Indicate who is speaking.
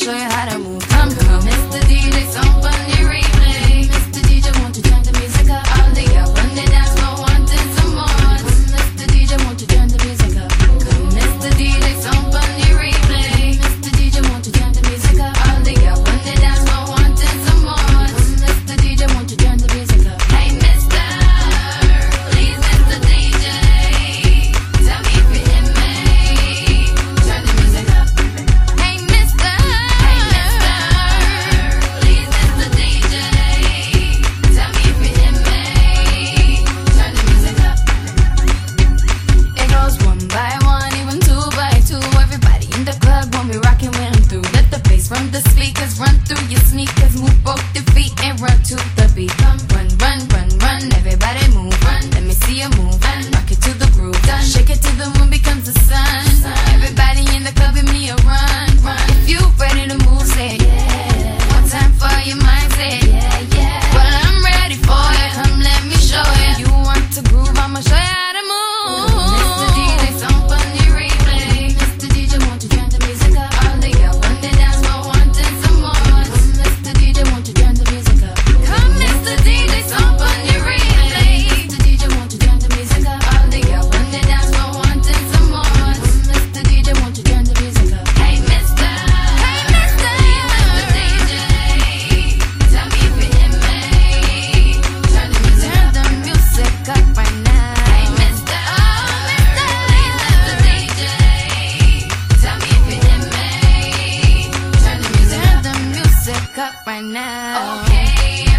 Speaker 1: Ashley gon' be rocking when I'm through. Let the bass from the speakers run through your sneakers. Move both your feet and run to up right now. Okay.